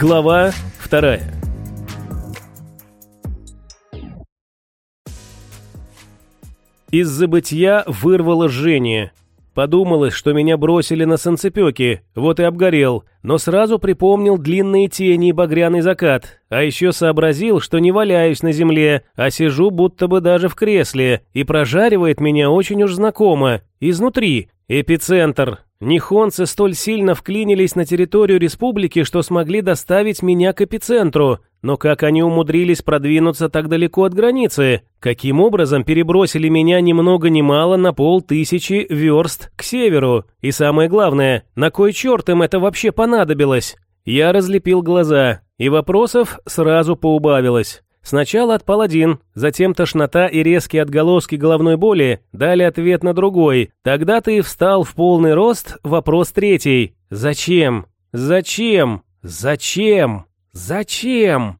Глава вторая. Из забытья вырвало жжение. Подумалось, что меня бросили на санцепёке, вот и обгорел, но сразу припомнил длинные тени и багряный закат, а еще сообразил, что не валяюсь на земле, а сижу будто бы даже в кресле, и прожаривает меня очень уж знакомо, изнутри, эпицентр. Нихонцы столь сильно вклинились на территорию республики, что смогли доставить меня к эпицентру, но как они умудрились продвинуться так далеко от границы? Каким образом перебросили меня ни много ни мало на полтысячи верст к северу? И самое главное, на кой черт им это вообще понадобилось? Я разлепил глаза, и вопросов сразу поубавилось. Сначала отпал один, затем тошнота и резкие отголоски головной боли дали ответ на другой. Тогда ты встал в полный рост, вопрос третий. Зачем? Зачем? Зачем? Зачем?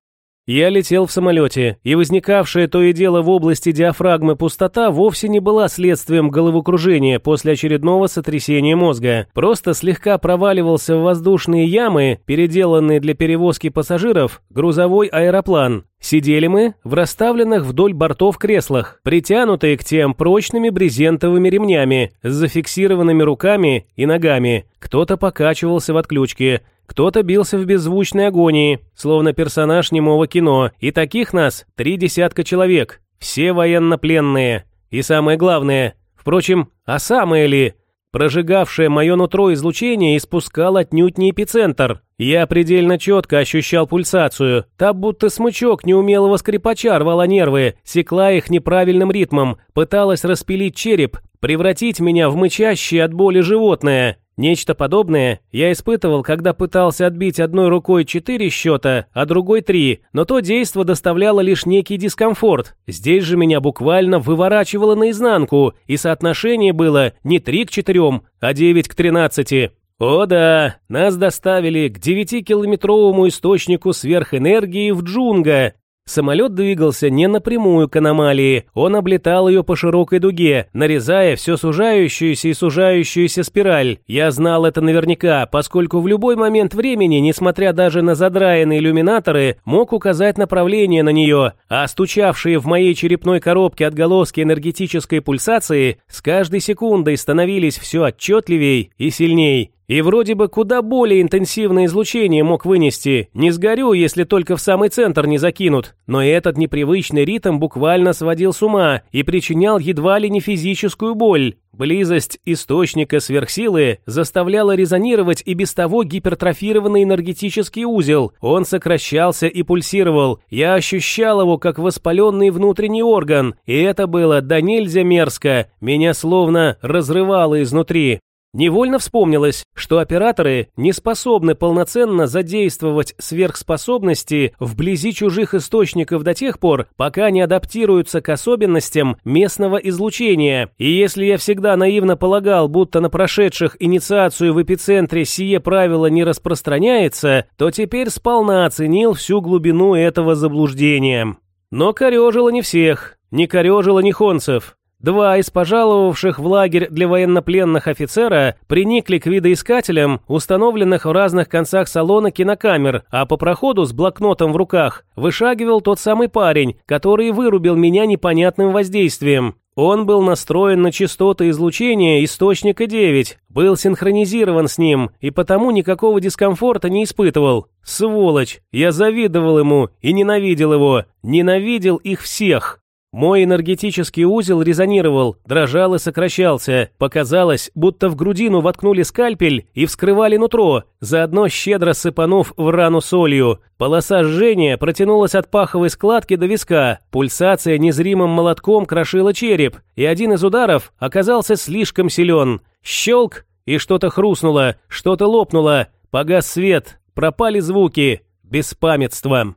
Я летел в самолете, и возникавшая то и дело в области диафрагмы пустота вовсе не была следствием головокружения после очередного сотрясения мозга. Просто слегка проваливался в воздушные ямы, переделанные для перевозки пассажиров, грузовой аэроплан. Сидели мы в расставленных вдоль бортов креслах, притянутые к тем прочными брезентовыми ремнями, с зафиксированными руками и ногами. Кто-то покачивался в отключке, кто-то бился в беззвучной агонии, словно персонаж немого кино, и таких нас три десятка человек, все военнопленные. И самое главное, впрочем, а самое ли, прожигавшее мое нутро излучение испускал отнюдь не эпицентр. Я предельно четко ощущал пульсацию, та будто смычок неумелого скрипача рвала нервы, секла их неправильным ритмом, пыталась распилить череп, превратить меня в мычащее от боли животное. Нечто подобное я испытывал, когда пытался отбить одной рукой четыре счета, а другой три, но то действо доставляло лишь некий дискомфорт. Здесь же меня буквально выворачивало наизнанку, и соотношение было не три к четырем, а девять к тринадцати. О да, нас доставили к девятикилометровому источнику сверхэнергии в Джунга, Самолет двигался не напрямую к аномалии, он облетал ее по широкой дуге, нарезая все сужающуюся и сужающуюся спираль. Я знал это наверняка, поскольку в любой момент времени, несмотря даже на задраенные иллюминаторы, мог указать направление на нее, а стучавшие в моей черепной коробке отголоски энергетической пульсации с каждой секундой становились все отчетливей и сильней. И вроде бы куда более интенсивное излучение мог вынести. Не сгорю, если только в самый центр не закинут. Но этот непривычный ритм буквально сводил с ума и причинял едва ли не физическую боль. Близость источника сверхсилы заставляла резонировать и без того гипертрофированный энергетический узел. Он сокращался и пульсировал. Я ощущал его как воспаленный внутренний орган. И это было да нельзя мерзко. Меня словно разрывало изнутри. Невольно вспомнилось, что операторы не способны полноценно задействовать сверхспособности вблизи чужих источников до тех пор, пока не адаптируются к особенностям местного излучения. И если я всегда наивно полагал, будто на прошедших инициацию в эпицентре сие правило не распространяется, то теперь сполна оценил всю глубину этого заблуждения. Но корежило не всех, не корежило ни хонцев. Два из пожаловавших в лагерь для военнопленных офицера приникли к видоискателям, установленных в разных концах салона кинокамер, а по проходу с блокнотом в руках вышагивал тот самый парень, который вырубил меня непонятным воздействием. Он был настроен на частоты излучения источника 9, был синхронизирован с ним и потому никакого дискомфорта не испытывал. Сволочь! Я завидовал ему и ненавидел его. Ненавидел их всех. Мой энергетический узел резонировал, дрожал и сокращался. Показалось, будто в грудину воткнули скальпель и вскрывали нутро, заодно щедро сыпанув в рану солью. Полоса жжения протянулась от паховой складки до виска. Пульсация незримым молотком крошила череп, и один из ударов оказался слишком силен. Щелк, и что-то хрустнуло, что-то лопнуло. Погас свет, пропали звуки. Беспамятство.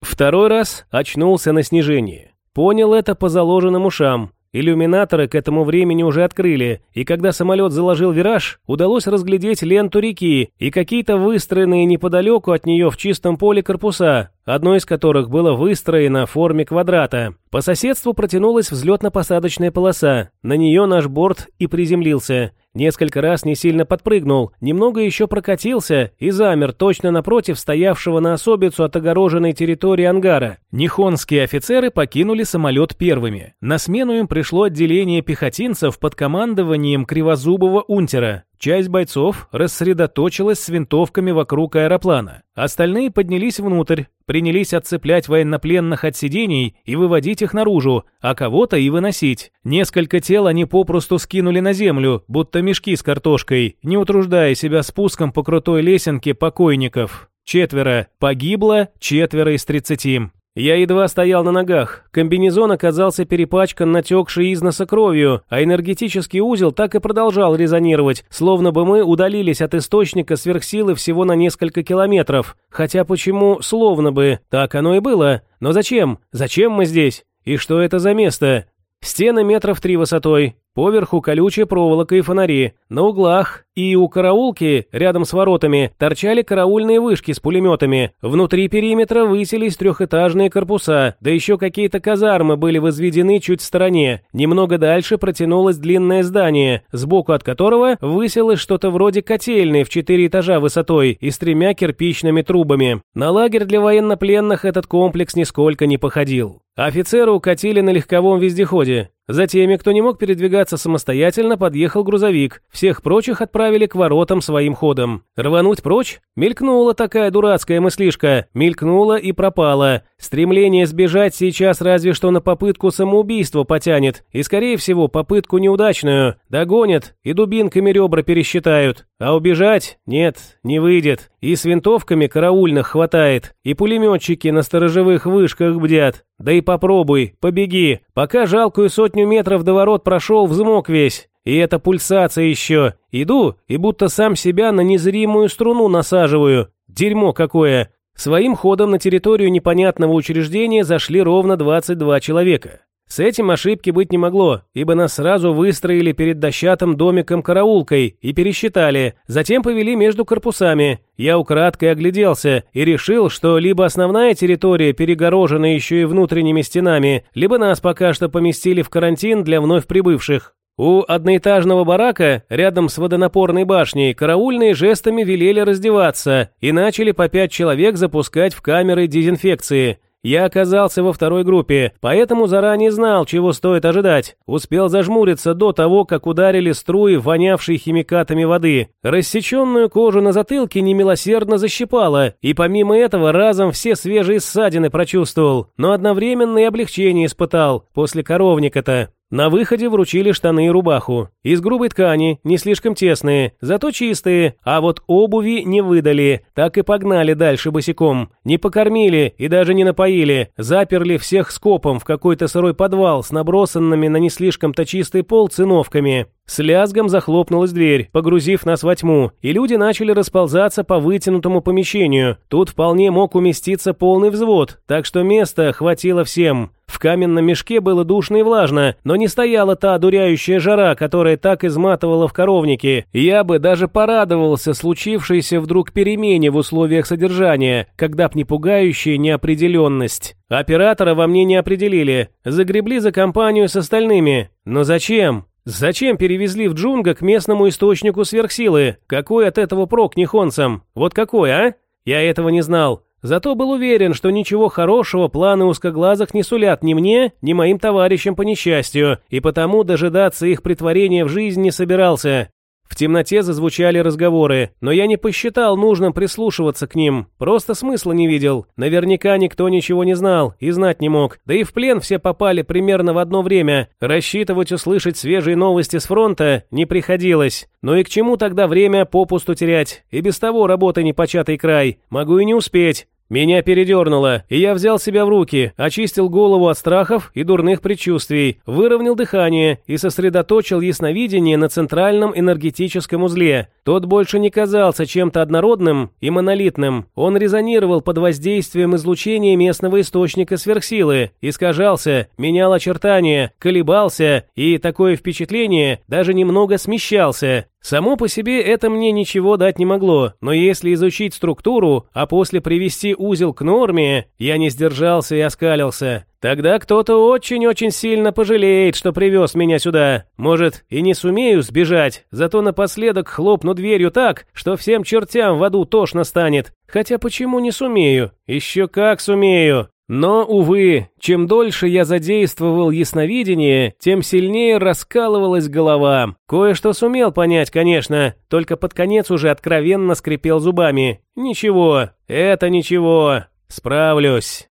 Второй раз очнулся на снижении. Понял это по заложенным ушам. Иллюминаторы к этому времени уже открыли, и когда самолет заложил вираж, удалось разглядеть ленту реки и какие-то выстроенные неподалеку от нее в чистом поле корпуса, одно из которых было выстроено в форме квадрата. По соседству протянулась взлетно-посадочная полоса, на нее наш борт и приземлился. Несколько раз не сильно подпрыгнул, немного еще прокатился и замер точно напротив стоявшего на особицу от огороженной территории ангара. Нихонские офицеры покинули самолет первыми. На смену им пришло отделение пехотинцев под командованием кривозубого унтера. Часть бойцов рассредоточилась с винтовками вокруг аэроплана. Остальные поднялись внутрь, принялись отцеплять военнопленных от сидений и выводить их наружу, а кого-то и выносить. Несколько тел они попросту скинули на землю, будто мешки с картошкой, не утруждая себя спуском по крутой лесенке покойников. Четверо. Погибло четверо из тридцати. Я едва стоял на ногах. Комбинезон оказался перепачкан натекшей из носа кровью, а энергетический узел так и продолжал резонировать, словно бы мы удалились от источника сверхсилы всего на несколько километров. Хотя почему «словно бы»? Так оно и было. Но зачем? Зачем мы здесь? И что это за место? Стены метров три высотой, Поверху колючая проволока и фонари. На углах и у караулки, рядом с воротами, торчали караульные вышки с пулеметами. Внутри периметра высились трехэтажные корпуса, да еще какие-то казармы были возведены чуть в стороне. Немного дальше протянулось длинное здание, сбоку от которого высилось что-то вроде котельной в четыре этажа высотой и с тремя кирпичными трубами. На лагерь для военнопленных этот комплекс нисколько не походил. Офицеры укатили на легковом вездеходе. За теми, кто не мог передвигаться самостоятельно, подъехал грузовик. Всех прочих отправили к воротам своим ходом. Рвануть прочь? Мелькнула такая дурацкая мыслишка. Мелькнула и пропала. Стремление сбежать сейчас разве что на попытку самоубийства потянет. И, скорее всего, попытку неудачную. Догонят и дубинками ребра пересчитают. А убежать? Нет, не выйдет. И с винтовками караульных хватает. И пулеметчики на сторожевых вышках бдят. Да и попробуй, побеги. Пока жалкую сотню метров до ворот прошел, взмок весь. И эта пульсация еще. Иду и будто сам себя на незримую струну насаживаю. Дерьмо какое. Своим ходом на территорию непонятного учреждения зашли ровно 22 человека. С этим ошибки быть не могло, ибо нас сразу выстроили перед дощатым домиком-караулкой и пересчитали, затем повели между корпусами. Я украдкой огляделся и решил, что либо основная территория перегорожена еще и внутренними стенами, либо нас пока что поместили в карантин для вновь прибывших. У одноэтажного барака, рядом с водонапорной башней, караульные жестами велели раздеваться и начали по пять человек запускать в камеры дезинфекции. Я оказался во второй группе, поэтому заранее знал, чего стоит ожидать. Успел зажмуриться до того, как ударили струи, вонявшей химикатами воды. Рассеченную кожу на затылке немилосердно защипало, и помимо этого разом все свежие ссадины прочувствовал, но одновременно и облегчение испытал после коровника-то. На выходе вручили штаны и рубаху. Из грубой ткани, не слишком тесные, зато чистые, а вот обуви не выдали, так и погнали дальше босиком. Не покормили и даже не напоили, заперли всех скопом в какой-то сырой подвал с набросанными на не слишком-то чистый пол циновками. С лязгом захлопнулась дверь, погрузив нас во тьму, и люди начали расползаться по вытянутому помещению. Тут вполне мог уместиться полный взвод, так что места хватило всем. В каменном мешке было душно и влажно, но не стояла та одуряющая жара, которая так изматывала в коровнике. Я бы даже порадовался случившейся вдруг перемене в условиях содержания, когда б не пугающая неопределенность. Оператора во мне не определили, загребли за компанию с остальными. Но зачем? Зачем перевезли в Джунга к местному источнику сверхсилы? Какой от этого прок нихонцам? Вот какой, а? Я этого не знал. Зато был уверен, что ничего хорошего планы узкоглазых не сулят ни мне, ни моим товарищам по несчастью, и потому дожидаться их притворения в жизнь не собирался. В темноте зазвучали разговоры, но я не посчитал нужным прислушиваться к ним, просто смысла не видел. Наверняка никто ничего не знал и знать не мог, да и в плен все попали примерно в одно время. Рассчитывать услышать свежие новости с фронта не приходилось. Но и к чему тогда время попусту терять? И без того работа непочатый край. Могу и не успеть. Меня передернуло, и я взял себя в руки, очистил голову от страхов и дурных предчувствий, выровнял дыхание и сосредоточил ясновидение на центральном энергетическом узле. Тот больше не казался чем-то однородным и монолитным. Он резонировал под воздействием излучения местного источника сверхсилы, искажался, менял очертания, колебался и, такое впечатление, даже немного смещался. Само по себе это мне ничего дать не могло, но если изучить структуру, а после привести узел к норме, я не сдержался и оскалился. Тогда кто-то очень-очень сильно пожалеет, что привез меня сюда. Может, и не сумею сбежать, зато напоследок хлопну дверью так, что всем чертям в аду тошно станет. Хотя почему не сумею? Еще как сумею. Но, увы, чем дольше я задействовал ясновидение, тем сильнее раскалывалась голова. Кое-что сумел понять, конечно, только под конец уже откровенно скрипел зубами. Ничего, это ничего, справлюсь.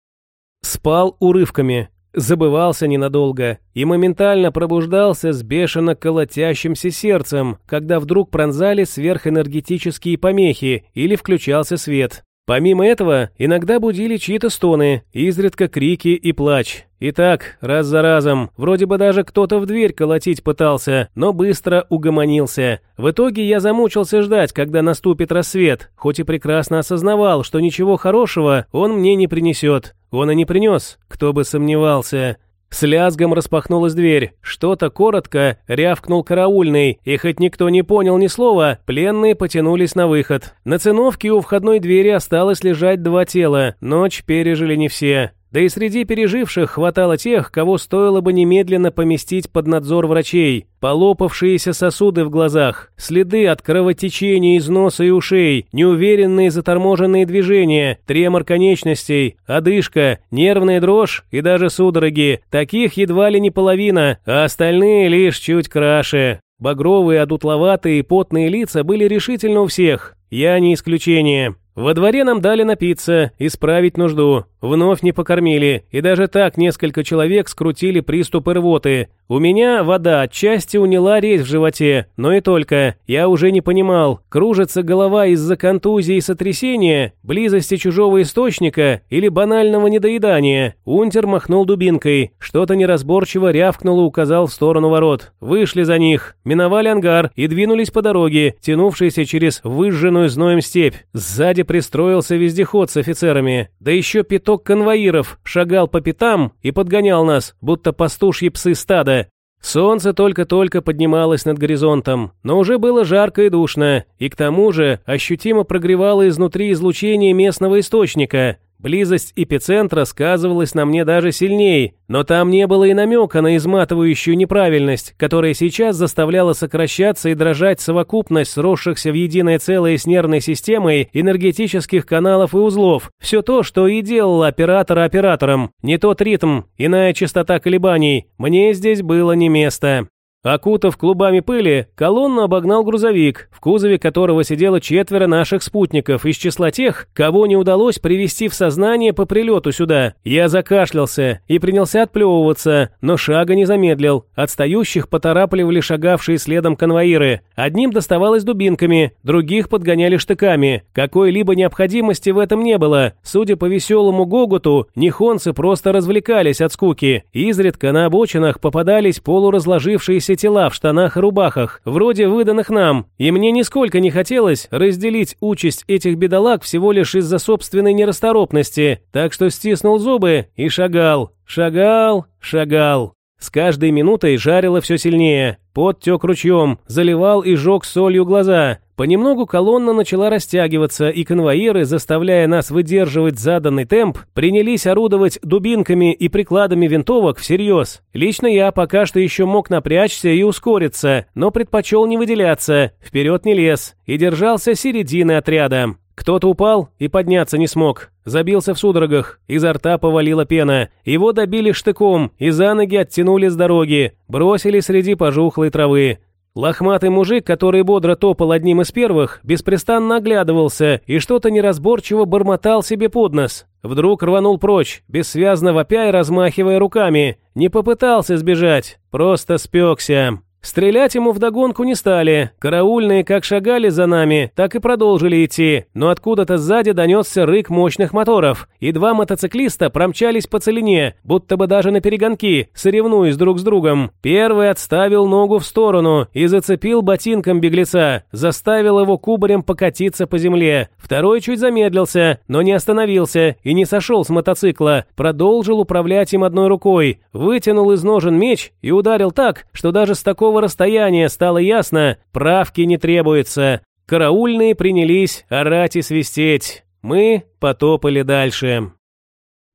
Спал урывками, забывался ненадолго и моментально пробуждался с бешено колотящимся сердцем, когда вдруг пронзали сверхэнергетические помехи или включался свет. Помимо этого, иногда будили чьи-то стоны, изредка крики и плач. И так, раз за разом, вроде бы даже кто-то в дверь колотить пытался, но быстро угомонился. В итоге я замучился ждать, когда наступит рассвет, хоть и прекрасно осознавал, что ничего хорошего он мне не принесет. Он и не принес, кто бы сомневался. С лязгом распахнулась дверь. Что-то коротко рявкнул караульный, и хоть никто не понял ни слова, пленные потянулись на выход. На циновке у входной двери осталось лежать два тела. Ночь пережили не все. Да и среди переживших хватало тех, кого стоило бы немедленно поместить под надзор врачей. Полопавшиеся сосуды в глазах, следы от кровотечения из носа и ушей, неуверенные заторможенные движения, тремор конечностей, одышка, нервная дрожь и даже судороги. Таких едва ли не половина, а остальные лишь чуть краше. Багровые, одутловатые потные лица были решительно у всех. Я не исключение. Во дворе нам дали напиться, исправить нужду. Вновь не покормили, и даже так несколько человек скрутили приступы рвоты. У меня вода отчасти уняла резь в животе, но и только. Я уже не понимал, кружится голова из-за контузии и сотрясения, близости чужого источника или банального недоедания. Унтер махнул дубинкой, что-то неразборчиво рявкнуло указал в сторону ворот. Вышли за них, миновали ангар и двинулись по дороге, тянувшейся через выжженную зноем степь. Сзади пристроился вездеход с офицерами, да еще пяток конвоиров шагал по пятам и подгонял нас, будто пастушьи псы стада. Солнце только-только поднималось над горизонтом, но уже было жарко и душно, и к тому же ощутимо прогревало изнутри излучение местного источника. Близость эпицентра сказывалась на мне даже сильнее, но там не было и намека на изматывающую неправильность, которая сейчас заставляла сокращаться и дрожать совокупность сросшихся в единое целое с нервной системой энергетических каналов и узлов. Все то, что и делало оператора оператором. Не тот ритм, иная частота колебаний. Мне здесь было не место. Окутав клубами пыли, колонну обогнал грузовик, в кузове которого сидело четверо наших спутников из числа тех, кого не удалось привести в сознание по прилету сюда. Я закашлялся и принялся отплевываться, но шага не замедлил. Отстающих поторапливали шагавшие следом конвоиры. Одним доставалось дубинками, других подгоняли штыками. Какой-либо необходимости в этом не было. Судя по веселому гоготу, нихонцы просто развлекались от скуки. Изредка на обочинах попадались полуразложившиеся тела в штанах и рубахах, вроде выданных нам, и мне нисколько не хотелось разделить участь этих бедолаг всего лишь из-за собственной нерасторопности, так что стиснул зубы и шагал, шагал, шагал. С каждой минутой жарило все сильнее. Пот тек ручьем, заливал и жег солью глаза. Понемногу колонна начала растягиваться, и конвоиры, заставляя нас выдерживать заданный темп, принялись орудовать дубинками и прикладами винтовок всерьез. Лично я пока что еще мог напрячься и ускориться, но предпочел не выделяться, вперед не лез, и держался середины отряда. Кто-то упал и подняться не смог. Забился в судорогах, изо рта повалила пена. Его добили штыком и за ноги оттянули с дороги, бросили среди пожухлой травы. Лохматый мужик, который бодро топал одним из первых, беспрестанно оглядывался и что-то неразборчиво бормотал себе под нос. Вдруг рванул прочь, бессвязно вопя и размахивая руками. Не попытался сбежать, просто спекся. Стрелять ему вдогонку не стали. Караульные как шагали за нами, так и продолжили идти. Но откуда-то сзади донесся рык мощных моторов. И два мотоциклиста промчались по целине, будто бы даже на перегонки, соревнуясь друг с другом. Первый отставил ногу в сторону и зацепил ботинком беглеца, заставил его кубарем покатиться по земле. Второй чуть замедлился, но не остановился и не сошел с мотоцикла. Продолжил управлять им одной рукой, вытянул из ножен меч и ударил так, что даже с такого такого расстояния стало ясно, правки не требуется. Караульные принялись орать и свистеть. Мы потопали дальше.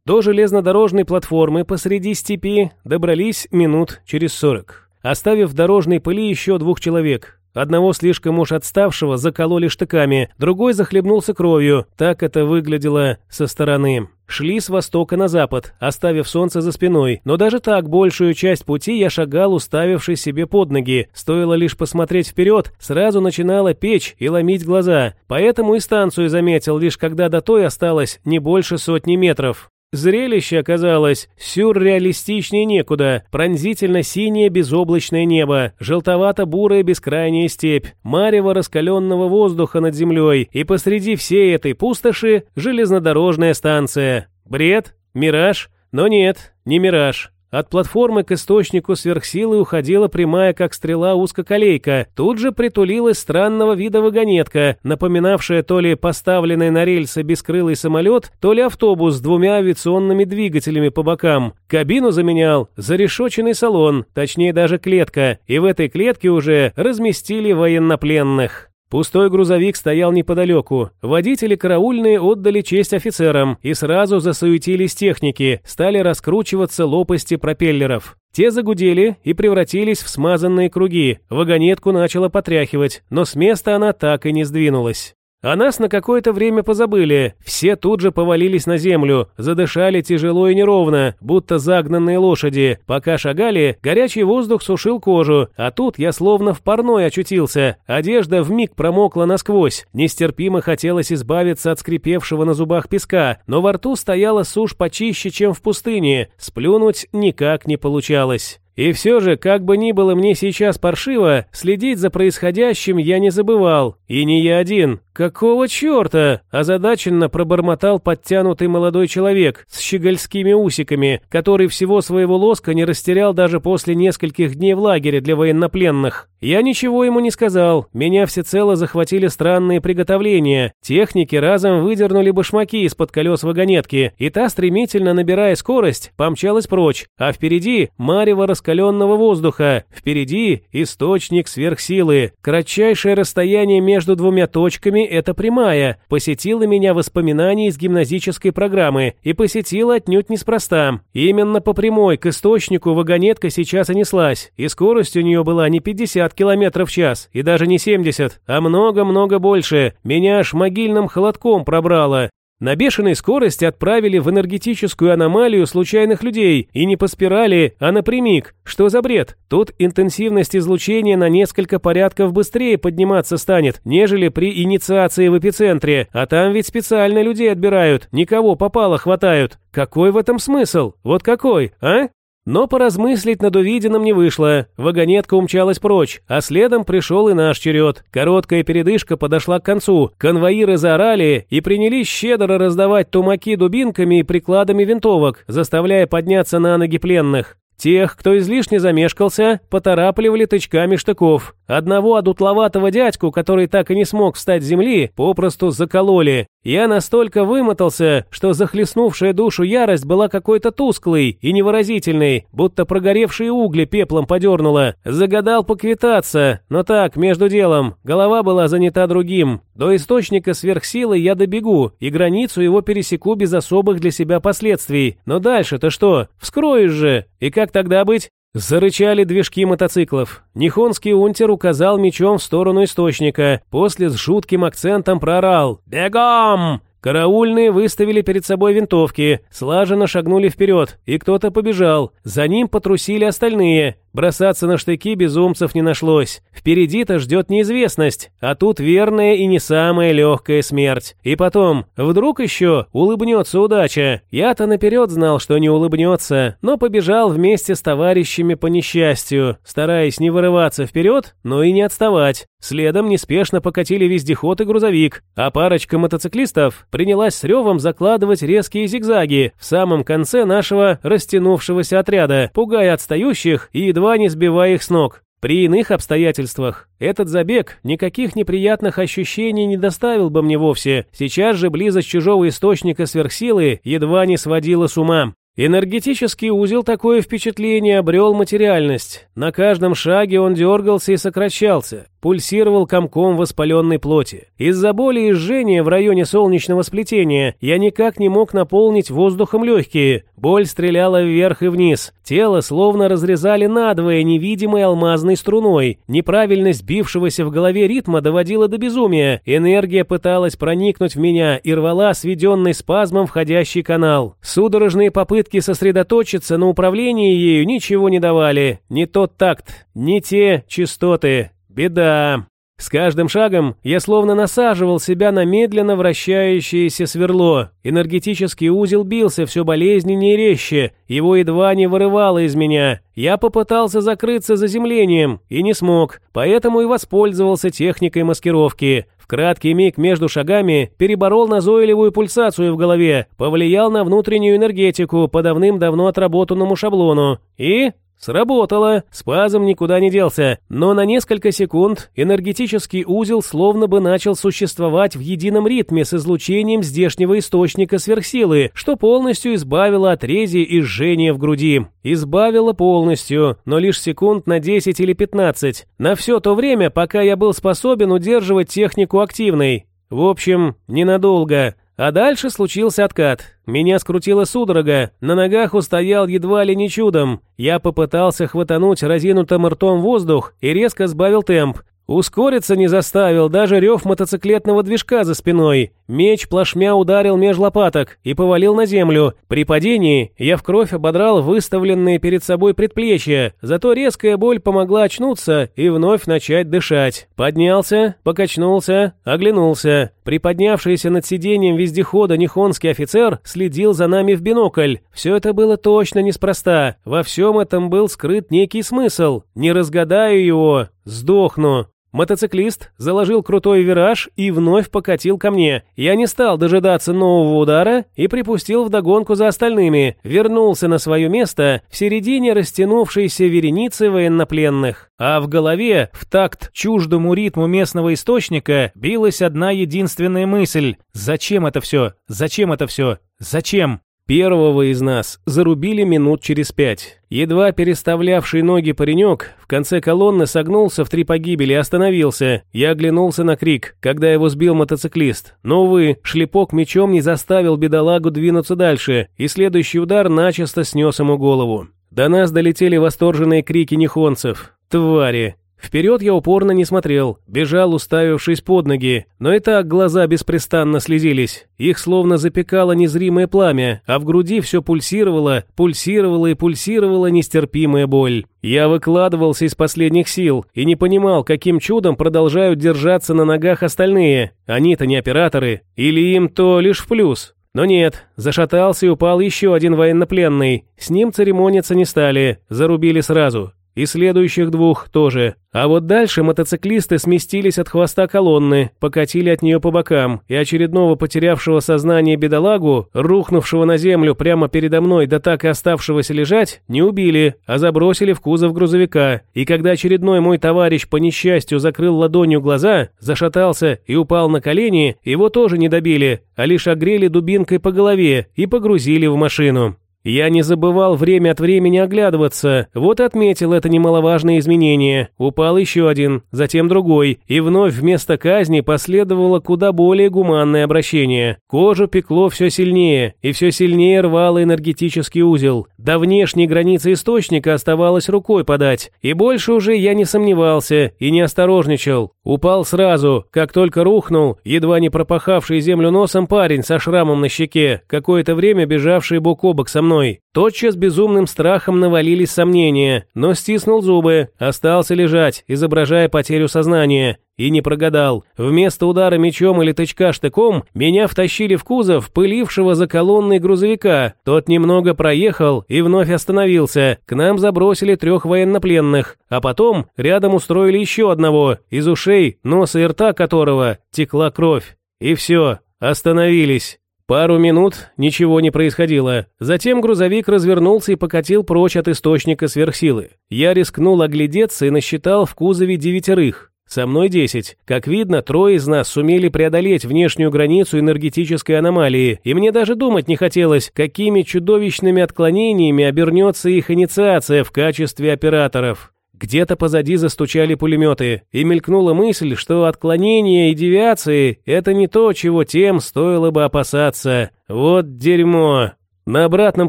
До железнодорожной платформы посреди степи добрались минут через сорок, оставив в дорожной пыли еще двух человек. Одного слишком уж отставшего закололи штыками, другой захлебнулся кровью. Так это выглядело со стороны. Шли с востока на запад, оставив солнце за спиной, но даже так большую часть пути я шагал, уставившись себе под ноги. Стоило лишь посмотреть вперед, сразу начинала печь и ломить глаза. Поэтому и станцию заметил, лишь когда до той осталось не больше сотни метров. Зрелище оказалось сюрреалистичнее некуда. Пронзительно-синее безоблачное небо, желтовато-бурая бескрайняя степь, марево раскаленного воздуха над землей, и посреди всей этой пустоши железнодорожная станция. Бред? Мираж? Но нет, не мираж. От платформы к источнику сверхсилы уходила прямая, как стрела, узкоколейка. Тут же притулилась странного вида вагонетка, напоминавшая то ли поставленный на рельсы бескрылый самолет, то ли автобус с двумя авиационными двигателями по бокам. Кабину заменял зарешоченный салон, точнее даже клетка, и в этой клетке уже разместили военнопленных. Пустой грузовик стоял неподалеку. Водители караульные отдали честь офицерам и сразу засуетились техники, стали раскручиваться лопасти пропеллеров. Те загудели и превратились в смазанные круги. Вагонетку начало потряхивать, но с места она так и не сдвинулась. О нас на какое-то время позабыли, все тут же повалились на землю, задышали тяжело и неровно, будто загнанные лошади. Пока шагали, горячий воздух сушил кожу, а тут я словно в парной очутился. Одежда вмиг промокла насквозь, нестерпимо хотелось избавиться от скрипевшего на зубах песка, но во рту стояла сушь почище, чем в пустыне, сплюнуть никак не получалось. И все же, как бы ни было мне сейчас паршиво, следить за происходящим я не забывал. И не я один. «Какого черта?» – озадаченно пробормотал подтянутый молодой человек с щегольскими усиками, который всего своего лоска не растерял даже после нескольких дней в лагере для военнопленных. Я ничего ему не сказал, меня всецело захватили странные приготовления. Техники разом выдернули башмаки из-под колес вагонетки, и та, стремительно набирая скорость, помчалась прочь, а впереди марево раскаленного воздуха, впереди источник сверхсилы. Кратчайшее расстояние между двумя точками – это прямая, посетила меня воспоминания из гимназической программы, и посетила отнюдь неспроста. Именно по прямой к источнику вагонетка сейчас и неслась, и скорость у нее была не 50 50 километров в час, и даже не 70, а много-много больше. Меня аж могильным холодком пробрало. На бешеной скорости отправили в энергетическую аномалию случайных людей, и не по спирали, а напрямик. Что за бред? Тут интенсивность излучения на несколько порядков быстрее подниматься станет, нежели при инициации в эпицентре, а там ведь специально людей отбирают, никого попало хватают. Какой в этом смысл? Вот какой, а? Но поразмыслить над увиденным не вышло. Вагонетка умчалась прочь, а следом пришел и наш черед. Короткая передышка подошла к концу. Конвоиры заорали и принялись щедро раздавать тумаки дубинками и прикладами винтовок, заставляя подняться на ноги пленных. Тех, кто излишне замешкался, поторапливали тычками штыков. Одного одутловатого дядьку, который так и не смог встать с земли, попросту закололи. Я настолько вымотался, что захлестнувшая душу ярость была какой-то тусклой и невыразительной, будто прогоревшие угли пеплом подернула. Загадал поквитаться, но так, между делом, голова была занята другим. До источника сверхсилы я добегу, и границу его пересеку без особых для себя последствий. Но дальше-то что? Вскроешь же! И как тогда быть? Зарычали движки мотоциклов. Нихонский унтер указал мечом в сторону источника, после с жутким акцентом проорал «Бегом!». Караульные выставили перед собой винтовки, слаженно шагнули вперед, и кто-то побежал. За ним потрусили остальные. Бросаться на штыки безумцев не нашлось. Впереди-то ждет неизвестность, а тут верная и не самая легкая смерть. И потом, вдруг еще улыбнется удача. Я-то наперед знал, что не улыбнется, но побежал вместе с товарищами по несчастью, стараясь не вырываться вперед, но и не отставать. Следом неспешно покатили вездеход и грузовик, а парочка мотоциклистов принялась с ревом закладывать резкие зигзаги в самом конце нашего растянувшегося отряда, пугая отстающих и едва не сбивая их с ног. При иных обстоятельствах этот забег никаких неприятных ощущений не доставил бы мне вовсе. Сейчас же близость чужого источника сверхсилы едва не сводила с ума. Энергетический узел такое впечатление обрел материальность. На каждом шаге он дергался и сокращался, пульсировал комком воспаленной плоти. Из-за боли и жжения в районе солнечного сплетения я никак не мог наполнить воздухом легкие. Боль стреляла вверх и вниз. Тело словно разрезали надвое невидимой алмазной струной. Неправильность бившегося в голове ритма доводила до безумия. Энергия пыталась проникнуть в меня и рвала сведенный спазмом входящий канал. Судорожные попытки сосредоточиться на управлении ею ничего не давали. Не тот такт, не те частоты. Беда. С каждым шагом я словно насаживал себя на медленно вращающееся сверло. Энергетический узел бился все болезненнее и резче, его едва не вырывало из меня. Я попытался закрыться заземлением и не смог, поэтому и воспользовался техникой маскировки. В краткий миг между шагами переборол назойливую пульсацию в голове, повлиял на внутреннюю энергетику по давным-давно отработанному шаблону и Сработало, спазм никуда не делся, но на несколько секунд энергетический узел словно бы начал существовать в едином ритме с излучением здешнего источника сверхсилы, что полностью избавило от рези и жжения в груди. Избавило полностью, но лишь секунд на 10 или 15, на все то время, пока я был способен удерживать технику активной. В общем, ненадолго. А дальше случился откат. Меня скрутила судорога, на ногах устоял едва ли не чудом. Я попытался хватануть разинутым ртом воздух и резко сбавил темп. Ускориться не заставил даже рев мотоциклетного движка за спиной. Меч плашмя ударил меж лопаток и повалил на землю. При падении я в кровь ободрал выставленные перед собой предплечья, зато резкая боль помогла очнуться и вновь начать дышать. Поднялся, покачнулся, оглянулся. Приподнявшийся над сиденьем вездехода нихонский офицер следил за нами в бинокль. Все это было точно неспроста. Во всем этом был скрыт некий смысл. Не разгадаю его, сдохну. Мотоциклист заложил крутой вираж и вновь покатил ко мне. Я не стал дожидаться нового удара и припустил вдогонку за остальными, вернулся на свое место в середине растянувшейся вереницы военнопленных. А в голове, в такт чуждому ритму местного источника, билась одна единственная мысль. «Зачем это все? Зачем это все? Зачем?» Первого из нас зарубили минут через пять. Едва переставлявший ноги паренек в конце колонны согнулся в три погибели и остановился. Я оглянулся на крик, когда его сбил мотоциклист. Но, увы, шлепок мечом не заставил бедолагу двинуться дальше, и следующий удар начисто снес ему голову. До нас долетели восторженные крики нехонцев. «Твари! Вперед я упорно не смотрел, бежал, уставившись под ноги, но и так глаза беспрестанно слезились. Их словно запекало незримое пламя, а в груди все пульсировало, пульсировало и пульсировала нестерпимая боль. Я выкладывался из последних сил и не понимал, каким чудом продолжают держаться на ногах остальные. Они-то не операторы, или им то лишь в плюс. Но нет, зашатался и упал еще один военнопленный. С ним церемониться не стали, зарубили сразу. И следующих двух тоже. А вот дальше мотоциклисты сместились от хвоста колонны, покатили от нее по бокам, и очередного потерявшего сознание бедолагу, рухнувшего на землю прямо передо мной, да так и оставшегося лежать, не убили, а забросили в кузов грузовика. И когда очередной мой товарищ по несчастью закрыл ладонью глаза, зашатался и упал на колени, его тоже не добили, а лишь огрели дубинкой по голове и погрузили в машину. Я не забывал время от времени оглядываться, вот отметил это немаловажное изменение. Упал еще один, затем другой, и вновь вместо казни последовало куда более гуманное обращение. Кожу пекло все сильнее, и все сильнее рвало энергетический узел. До внешней границы источника оставалось рукой подать, и больше уже я не сомневался и не осторожничал. Упал сразу, как только рухнул, едва не пропахавший землю носом парень со шрамом на щеке, какое-то время бежавший бок о бок со мной мной. Тотчас безумным страхом навалились сомнения, но стиснул зубы, остался лежать, изображая потерю сознания. И не прогадал. Вместо удара мечом или тычка штыком меня втащили в кузов пылившего за колонной грузовика. Тот немного проехал и вновь остановился. К нам забросили трех военнопленных. А потом рядом устроили еще одного, из ушей, носа и рта которого текла кровь. И все, остановились. Пару минут ничего не происходило. Затем грузовик развернулся и покатил прочь от источника сверхсилы. Я рискнул оглядеться и насчитал в кузове девятерых. Со мной десять. Как видно, трое из нас сумели преодолеть внешнюю границу энергетической аномалии, и мне даже думать не хотелось, какими чудовищными отклонениями обернется их инициация в качестве операторов. Где-то позади застучали пулеметы, и мелькнула мысль, что отклонения и девиации – это не то, чего тем стоило бы опасаться. Вот дерьмо. На обратном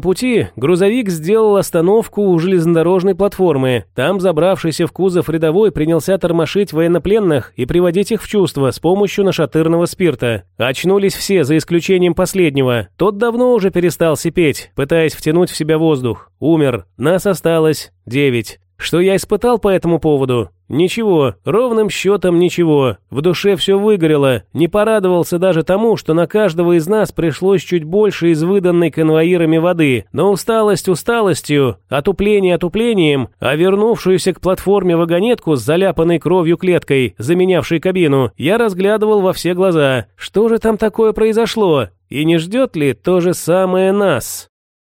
пути грузовик сделал остановку у железнодорожной платформы. Там забравшийся в кузов рядовой принялся тормошить военнопленных и приводить их в чувство с помощью нашатырного спирта. Очнулись все, за исключением последнего. Тот давно уже перестал сипеть, пытаясь втянуть в себя воздух. Умер. Нас осталось девять. Что я испытал по этому поводу? Ничего, ровным счетом ничего. В душе все выгорело. Не порадовался даже тому, что на каждого из нас пришлось чуть больше из выданной конвоирами воды. Но усталость усталостью, отупление отуплением, а вернувшуюся к платформе вагонетку с заляпанной кровью клеткой, заменявшей кабину, я разглядывал во все глаза. Что же там такое произошло? И не ждет ли то же самое нас?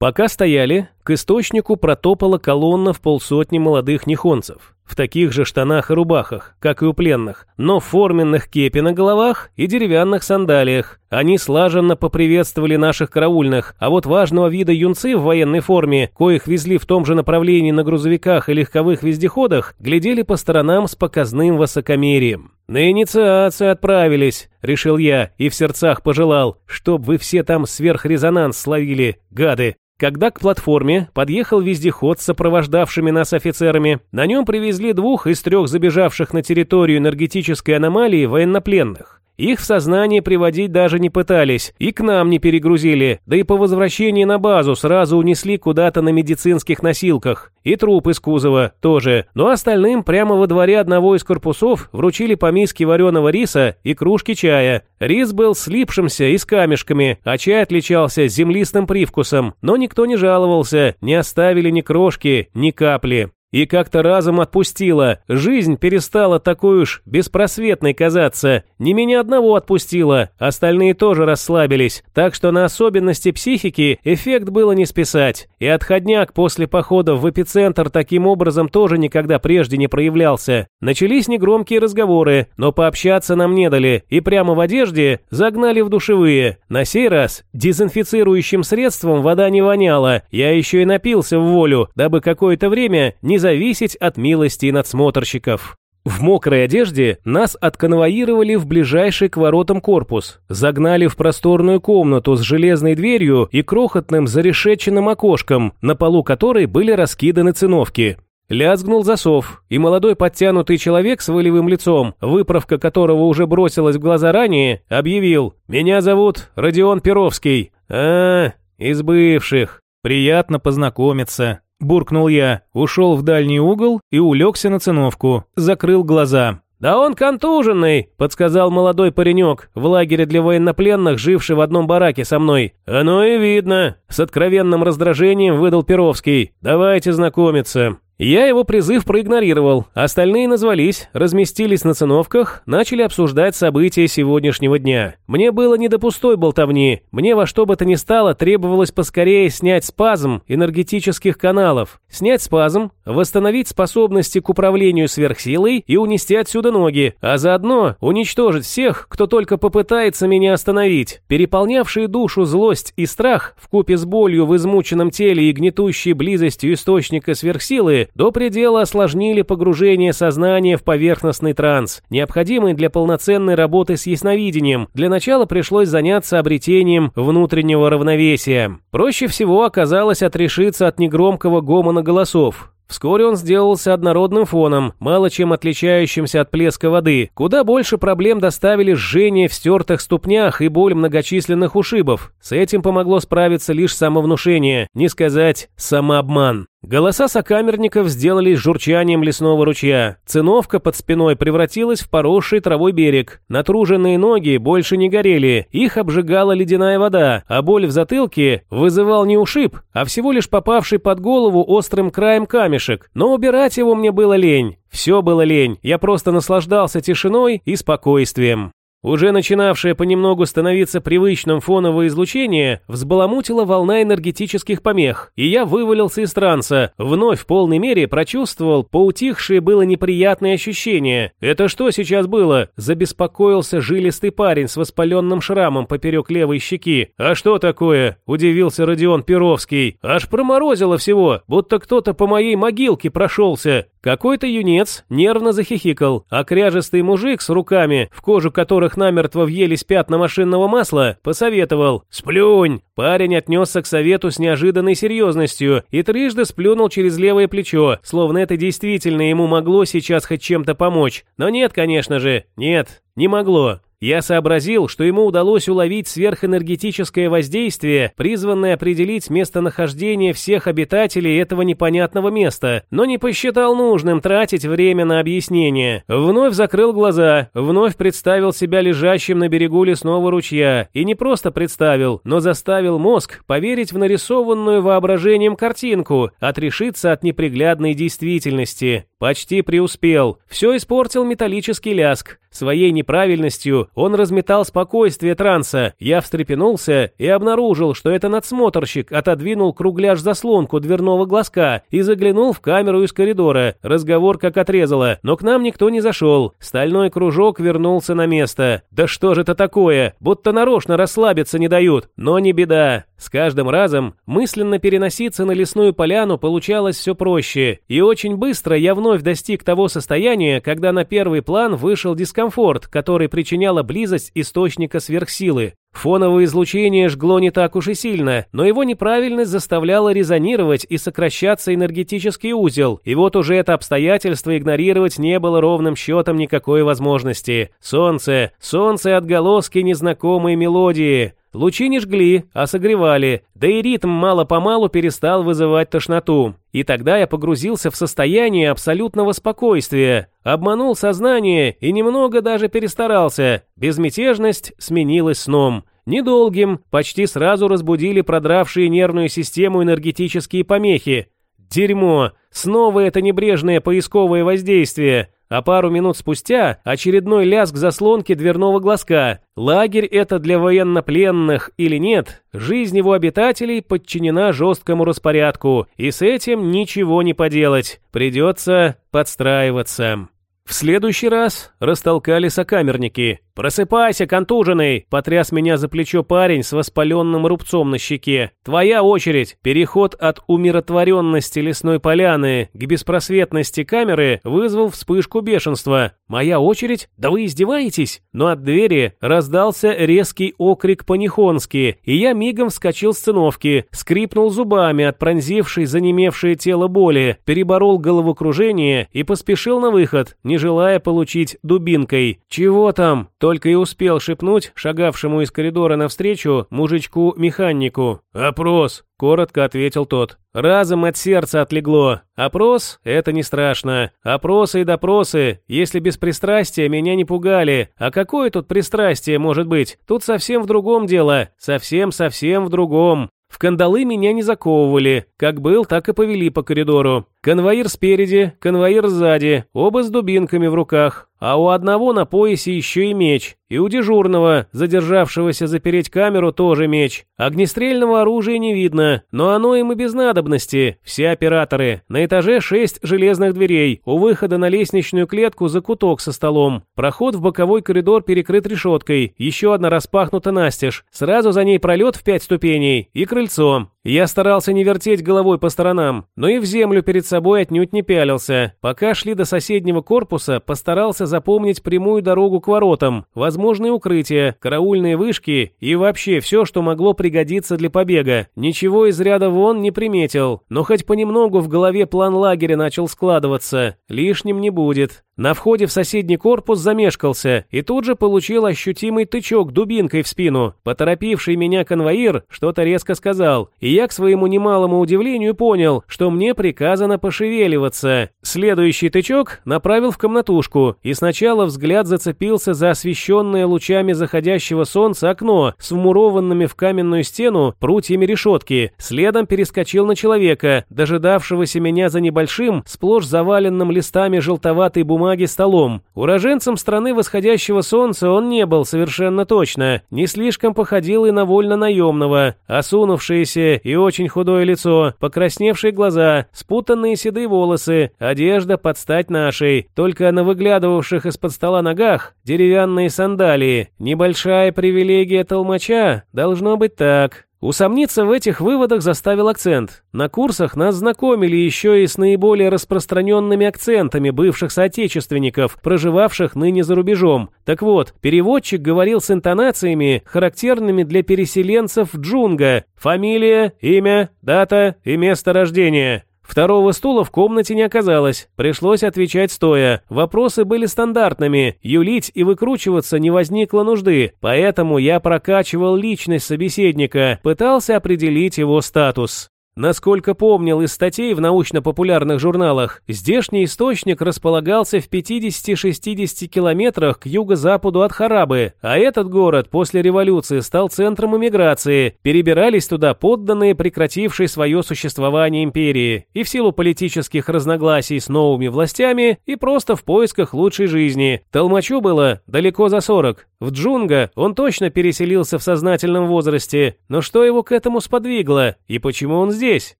Пока стояли, к источнику протопала колонна в полсотни молодых нихонцев. В таких же штанах и рубахах, как и у пленных, но в форменных кепи на головах и деревянных сандалиях. Они слаженно поприветствовали наших караульных, а вот важного вида юнцы в военной форме, коих везли в том же направлении на грузовиках и легковых вездеходах, глядели по сторонам с показным высокомерием. «На инициацию отправились», — решил я и в сердцах пожелал, чтоб вы все там сверхрезонанс словили, гады. Когда к платформе подъехал вездеход с сопровождавшими нас офицерами, на нем привезли двух из трех забежавших на территорию энергетической аномалии военнопленных. Их в сознание приводить даже не пытались, и к нам не перегрузили, да и по возвращении на базу сразу унесли куда-то на медицинских носилках. И труп из кузова тоже. Но остальным прямо во дворе одного из корпусов вручили по миске вареного риса и кружки чая. Рис был слипшимся и с камешками, а чай отличался землистым привкусом. Но никто не жаловался, не оставили ни крошки, ни капли. И как-то разом отпустила. Жизнь перестала такой уж беспросветной казаться. Не меня одного отпустила, остальные тоже расслабились. Так что на особенности психики эффект было не списать. И отходняк после похода в эпицентр таким образом тоже никогда прежде не проявлялся. Начались негромкие разговоры, но пообщаться нам не дали. И прямо в одежде загнали в душевые. На сей раз дезинфицирующим средством вода не воняла. Я еще и напился в волю, дабы какое-то время не зависеть от милости надсмотрщиков. В мокрой одежде нас отконвоировали в ближайший к воротам корпус, загнали в просторную комнату с железной дверью и крохотным зарешеченным окошком, на полу которой были раскиданы циновки. Лязгнул засов, и молодой подтянутый человек с волевым лицом, выправка которого уже бросилась в глаза ранее, объявил «Меня зовут Родион Перовский». «А, из бывших. Приятно познакомиться». Буркнул я, ушел в дальний угол и улегся на циновку, закрыл глаза. «Да он контуженный», — подсказал молодой паренек, в лагере для военнопленных, живший в одном бараке со мной. «Оно и видно», — с откровенным раздражением выдал Перовский. «Давайте знакомиться». Я его призыв проигнорировал. Остальные назвались, разместились на циновках, начали обсуждать события сегодняшнего дня. Мне было не до пустой болтовни. Мне во что бы то ни стало требовалось поскорее снять спазм энергетических каналов. Снять спазм, восстановить способности к управлению сверхсилой и унести отсюда ноги, а заодно уничтожить всех, кто только попытается меня остановить. Переполнявшие душу злость и страх, вкупе с болью в измученном теле и гнетущей близостью источника сверхсилы, до предела осложнили погружение сознания в поверхностный транс, необходимый для полноценной работы с ясновидением. Для начала пришлось заняться обретением внутреннего равновесия. Проще всего оказалось отрешиться от негромкого гомона голосов. Вскоре он сделался однородным фоном, мало чем отличающимся от плеска воды. Куда больше проблем доставили жжение в стертых ступнях и боль многочисленных ушибов. С этим помогло справиться лишь самовнушение, не сказать самообман. Голоса сокамерников сделались журчанием лесного ручья. Циновка под спиной превратилась в поросший травой берег. Натруженные ноги больше не горели, их обжигала ледяная вода, а боль в затылке вызывал не ушиб, а всего лишь попавший под голову острым краем камешек. Но убирать его мне было лень. Все было лень, я просто наслаждался тишиной и спокойствием. Уже начинавшее понемногу становиться привычным фоновое излучение взбаламутила волна энергетических помех, и я вывалился из транса, вновь в полной мере прочувствовал поутихшие было неприятные ощущения. Это что сейчас было? Забеспокоился жилистый парень с воспаленным шрамом поперек левой щеки. А что такое? Удивился Родион Перовский. Аж проморозило всего, будто кто-то по моей могилке прошелся. Какой-то юнец нервно захихикал, а кряжестый мужик с руками, в кожу которых намертво въелись пятна машинного масла, посоветовал «Сплюнь!». Парень отнесся к совету с неожиданной серьезностью и трижды сплюнул через левое плечо, словно это действительно ему могло сейчас хоть чем-то помочь. Но нет, конечно же, нет, не могло. Я сообразил, что ему удалось уловить сверхэнергетическое воздействие, призванное определить местонахождение всех обитателей этого непонятного места, но не посчитал нужным тратить время на объяснение. Вновь закрыл глаза, вновь представил себя лежащим на берегу лесного ручья, и не просто представил, но заставил мозг поверить в нарисованную воображением картинку, отрешиться от неприглядной действительности. Почти преуспел. Все испортил металлический ляск. Своей неправильностью он разметал спокойствие транса. Я встрепенулся и обнаружил, что это надсмотрщик отодвинул кругляш-заслонку дверного глазка и заглянул в камеру из коридора. Разговор как отрезало, но к нам никто не зашел. Стальной кружок вернулся на место. Да что же это такое? Будто нарочно расслабиться не дают. Но не беда. С каждым разом мысленно переноситься на лесную поляну получалось все проще, и очень быстро я вновь достиг того состояния, когда на первый план вышел дискомфорт, который причиняла близость источника сверхсилы. Фоновое излучение жгло не так уж и сильно, но его неправильность заставляла резонировать и сокращаться энергетический узел, и вот уже это обстоятельство игнорировать не было ровным счетом никакой возможности. Солнце, солнце отголоски незнакомой мелодии. Лучи не жгли, а согревали, да и ритм мало-помалу перестал вызывать тошноту. И тогда я погрузился в состояние абсолютного спокойствия, обманул сознание и немного даже перестарался. Безмятежность сменилась сном. Недолгим, почти сразу разбудили продравшие нервную систему энергетические помехи. Дерьмо! Снова это небрежное поисковое воздействие а пару минут спустя очередной лязг заслонки дверного глазка. Лагерь это для военнопленных или нет, жизнь его обитателей подчинена жесткому распорядку, и с этим ничего не поделать, придется подстраиваться. В следующий раз растолкали сокамерники. «Просыпайся, контуженный!» – потряс меня за плечо парень с воспаленным рубцом на щеке. «Твоя очередь!» Переход от умиротворенности лесной поляны к беспросветности камеры вызвал вспышку бешенства. «Моя очередь? Да вы издеваетесь?» Но от двери раздался резкий окрик по-нихонски, и я мигом вскочил с циновки, скрипнул зубами от пронзившей занемевшее тело боли, переборол головокружение и поспешил на выход, не желая получить дубинкой. «Чего там?» Только и успел шепнуть шагавшему из коридора навстречу мужичку-механику. «Опрос!» — коротко ответил тот. Разом от сердца отлегло. Опрос — это не страшно. Опросы и допросы, если без пристрастия, меня не пугали. А какое тут пристрастие может быть? Тут совсем в другом дело. Совсем-совсем в другом. В кандалы меня не заковывали. Как был, так и повели по коридору. Конвоир спереди, конвоир сзади, оба с дубинками в руках. А у одного на поясе еще и меч. И у дежурного, задержавшегося запереть камеру, тоже меч. Огнестрельного оружия не видно, но оно им и без надобности. Все операторы. На этаже шесть железных дверей. У выхода на лестничную клетку закуток со столом. Проход в боковой коридор перекрыт решеткой. Еще одна распахнута настежь. Сразу за ней пролет в пять ступеней. И крыльцо. Я старался не вертеть головой по сторонам, но и в землю перед собой отнюдь не пялился. Пока шли до соседнего корпуса, постарался запомнить прямую дорогу к воротам, возможные укрытия, караульные вышки и вообще все, что могло пригодиться для побега. Ничего из ряда вон не приметил, но хоть понемногу в голове план лагеря начал складываться. Лишним не будет. На входе в соседний корпус замешкался и тут же получил ощутимый тычок дубинкой в спину. Поторопивший меня конвоир что-то резко сказал, и я к своему немалому удивлению понял, что мне приказано пошевеливаться. Следующий тычок направил в комнатушку, и сначала взгляд зацепился за освещенное лучами заходящего солнца окно с вмурованными в каменную стену прутьями решетки. Следом перескочил на человека, дожидавшегося меня за небольшим, сплошь заваленным листами желтоватой бумаги столом. Уроженцем страны восходящего солнца он не был совершенно точно, не слишком походил и на вольно-наемного, осунувшееся и очень худое лицо, покрасневшие глаза, спутанные седые волосы, одежда под стать нашей, только на выглядывавших из-под стола ногах деревянные сандалии. Небольшая привилегия толмача, должно быть так. Усомниться в этих выводах заставил акцент. На курсах нас знакомили еще и с наиболее распространенными акцентами бывших соотечественников, проживавших ныне за рубежом. Так вот, переводчик говорил с интонациями, характерными для переселенцев Джунга. Фамилия, имя, дата и место рождения. Второго стула в комнате не оказалось, пришлось отвечать стоя. Вопросы были стандартными, юлить и выкручиваться не возникло нужды, поэтому я прокачивал личность собеседника, пытался определить его статус. Насколько помнил из статей в научно-популярных журналах, здешний источник располагался в 50-60 километрах к юго-западу от Харабы, а этот город после революции стал центром эмиграции. Перебирались туда подданные, прекратившие свое существование империи, и в силу политических разногласий с новыми властями, и просто в поисках лучшей жизни. Толмачу было далеко за 40. В Джунга он точно переселился в сознательном возрасте, но что его к этому сподвигло, и почему он здесь? Здесь.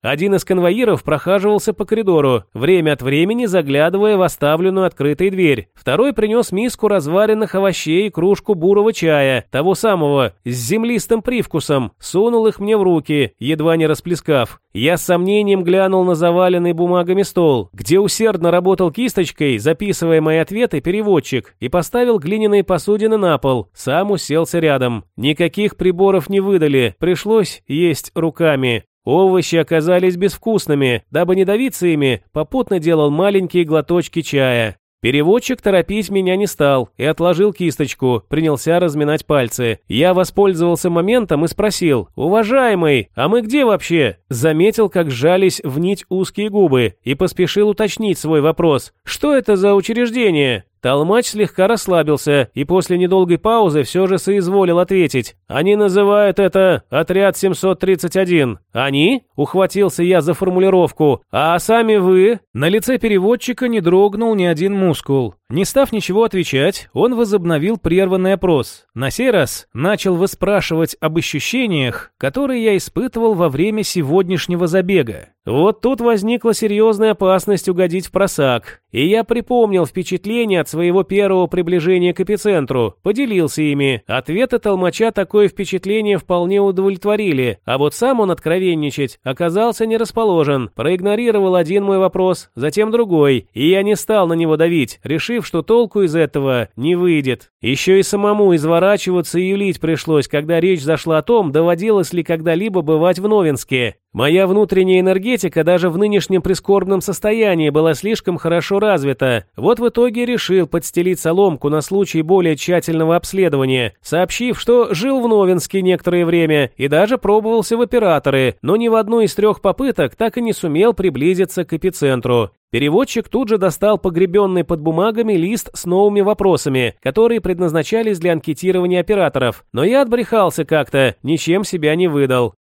Один из конвоиров прохаживался по коридору, время от времени заглядывая в оставленную открытой дверь. Второй принес миску разваренных овощей и кружку бурого чая, того самого, с землистым привкусом, сунул их мне в руки, едва не расплескав. Я с сомнением глянул на заваленный бумагами стол, где усердно работал кисточкой, записывая мои ответы, переводчик, и поставил глиняные посудины на пол, сам уселся рядом. Никаких приборов не выдали, пришлось есть руками. Овощи оказались безвкусными, дабы не давиться ими, попутно делал маленькие глоточки чая. Переводчик торопить меня не стал и отложил кисточку, принялся разминать пальцы. Я воспользовался моментом и спросил, «Уважаемый, а мы где вообще?» Заметил, как сжались в нить узкие губы и поспешил уточнить свой вопрос. «Что это за учреждение?» Толмач слегка расслабился и после недолгой паузы все же соизволил ответить. «Они называют это «Отряд 731». «Они?» — ухватился я за формулировку. «А сами вы?» На лице переводчика не дрогнул ни один мускул. Не став ничего отвечать, он возобновил прерванный опрос. На сей раз начал выспрашивать об ощущениях, которые я испытывал во время сегодняшнего забега. Вот тут возникла серьезная опасность угодить в просак, и я припомнил впечатление от своего первого приближения к эпицентру, поделился ими. Ответы толмача такое впечатление вполне удовлетворили, а вот сам он откровенничать оказался не расположен, проигнорировал один мой вопрос, затем другой, и я не стал на него давить, решив, что толку из этого не выйдет. Еще и самому изворачиваться и юлить пришлось, когда речь зашла о том, доводилось ли когда-либо бывать в Новинске. Моя внутренняя энергетика даже в нынешнем прискорбном состоянии была слишком хорошо развита. Вот в итоге решил подстелить соломку на случай более тщательного обследования, сообщив, что жил в Новинске некоторое время и даже пробовался в операторы, но ни в одну из трех попыток так и не сумел приблизиться к эпицентру. Переводчик тут же достал погребенный под бумагами лист с новыми вопросами, которые предназначались для анкетирования операторов, но я отбрехался как-то, ничем себя не выдал.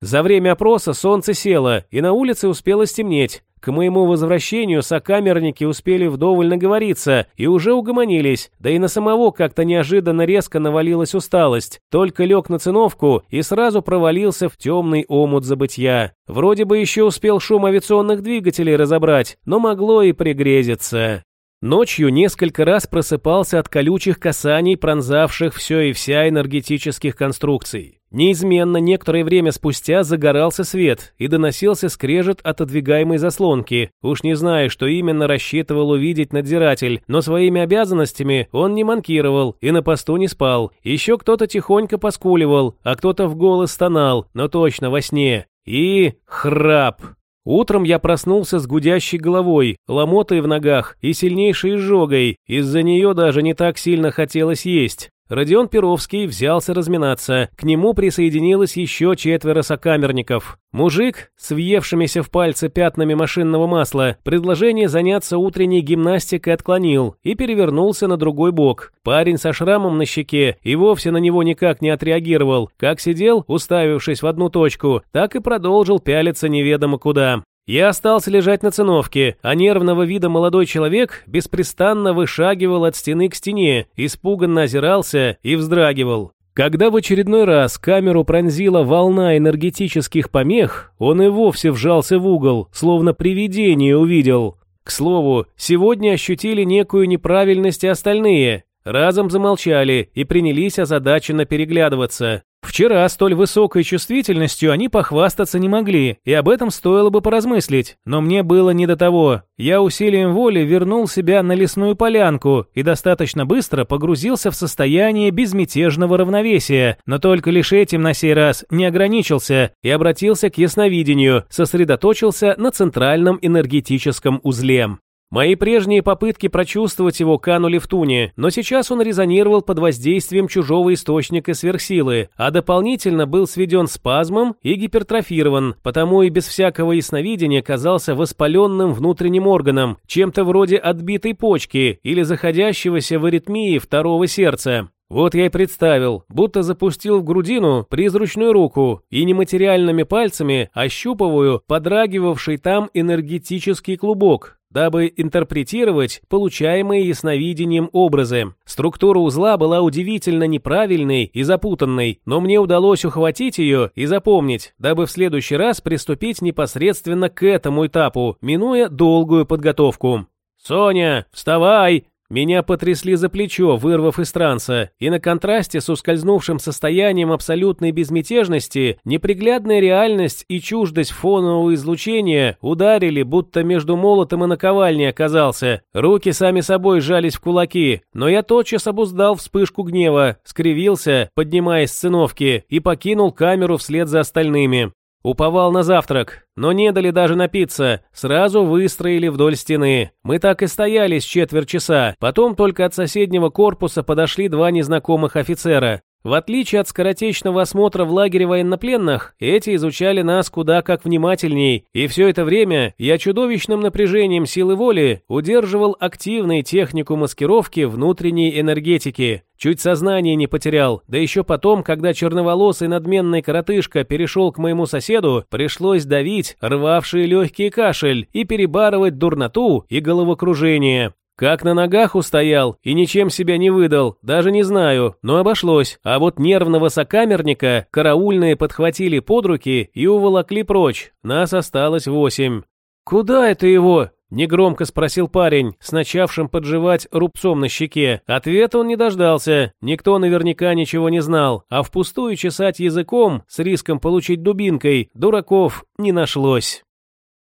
За время опроса солнце село, и на улице успело стемнеть. К моему возвращению сокамерники успели вдоволь наговориться и уже угомонились, да и на самого как-то неожиданно резко навалилась усталость. Только лег на циновку и сразу провалился в темный омут забытья. Вроде бы еще успел шум авиационных двигателей разобрать, но могло и пригрезиться. Ночью несколько раз просыпался от колючих касаний, пронзавших все и вся энергетических конструкций. Неизменно некоторое время спустя загорался свет и доносился скрежет отодвигаемой заслонки. Уж не знаю, что именно рассчитывал увидеть надзиратель, но своими обязанностями он не манкировал и на посту не спал. Еще кто-то тихонько поскуливал, а кто-то в голос стонал, но точно во сне. И храп. Утром я проснулся с гудящей головой, ломотой в ногах и сильнейшей изжогой. Из-за нее даже не так сильно хотелось есть. Родион Перовский взялся разминаться. К нему присоединилось еще четверо сокамерников. Мужик с въевшимися в пальцы пятнами машинного масла предложение заняться утренней гимнастикой отклонил и перевернулся на другой бок. Парень со шрамом на щеке и вовсе на него никак не отреагировал. Как сидел, уставившись в одну точку, так и продолжил пялиться неведомо куда. Я остался лежать на циновке, а нервного вида молодой человек беспрестанно вышагивал от стены к стене, испуганно озирался и вздрагивал. Когда в очередной раз камеру пронзила волна энергетических помех, он и вовсе вжался в угол, словно привидение увидел. К слову, сегодня ощутили некую неправильность и остальные. Разом замолчали и принялись озадаченно переглядываться. Вчера столь высокой чувствительностью они похвастаться не могли, и об этом стоило бы поразмыслить, но мне было не до того. Я усилием воли вернул себя на лесную полянку и достаточно быстро погрузился в состояние безмятежного равновесия, но только лишь этим на сей раз не ограничился и обратился к ясновидению, сосредоточился на центральном энергетическом узле. Мои прежние попытки прочувствовать его канули в туне, но сейчас он резонировал под воздействием чужого источника сверхсилы, а дополнительно был сведен спазмом и гипертрофирован, потому и без всякого ясновидения казался воспаленным внутренним органом, чем-то вроде отбитой почки или заходящегося в аритмии второго сердца. Вот я и представил, будто запустил в грудину призрачную руку и нематериальными пальцами ощупываю подрагивавший там энергетический клубок, дабы интерпретировать получаемые ясновидением образы. Структура узла была удивительно неправильной и запутанной, но мне удалось ухватить ее и запомнить, дабы в следующий раз приступить непосредственно к этому этапу, минуя долгую подготовку. «Соня, вставай!» Меня потрясли за плечо, вырвав из транса, и на контрасте с ускользнувшим состоянием абсолютной безмятежности, неприглядная реальность и чуждость фонового излучения ударили, будто между молотом и наковальней оказался. Руки сами собой сжались в кулаки, но я тотчас обуздал вспышку гнева, скривился, поднимаясь с циновки, и покинул камеру вслед за остальными. Уповал на завтрак, но не дали даже напиться, сразу выстроили вдоль стены. Мы так и стояли с четверть часа, потом только от соседнего корпуса подошли два незнакомых офицера. В отличие от скоротечного осмотра в лагере военнопленных, эти изучали нас куда как внимательней, и все это время я чудовищным напряжением силы воли удерживал активной технику маскировки внутренней энергетики. Чуть сознание не потерял, да еще потом, когда черноволосый надменный коротышка перешел к моему соседу, пришлось давить рвавший легкий кашель и перебарывать дурноту и головокружение. Как на ногах устоял и ничем себя не выдал, даже не знаю, но обошлось. А вот нервного сокамерника караульные подхватили под руки и уволокли прочь. Нас осталось восемь. «Куда это его?» – негромко спросил парень, с начавшим подживать рубцом на щеке. Ответа он не дождался, никто наверняка ничего не знал, а впустую чесать языком с риском получить дубинкой дураков не нашлось.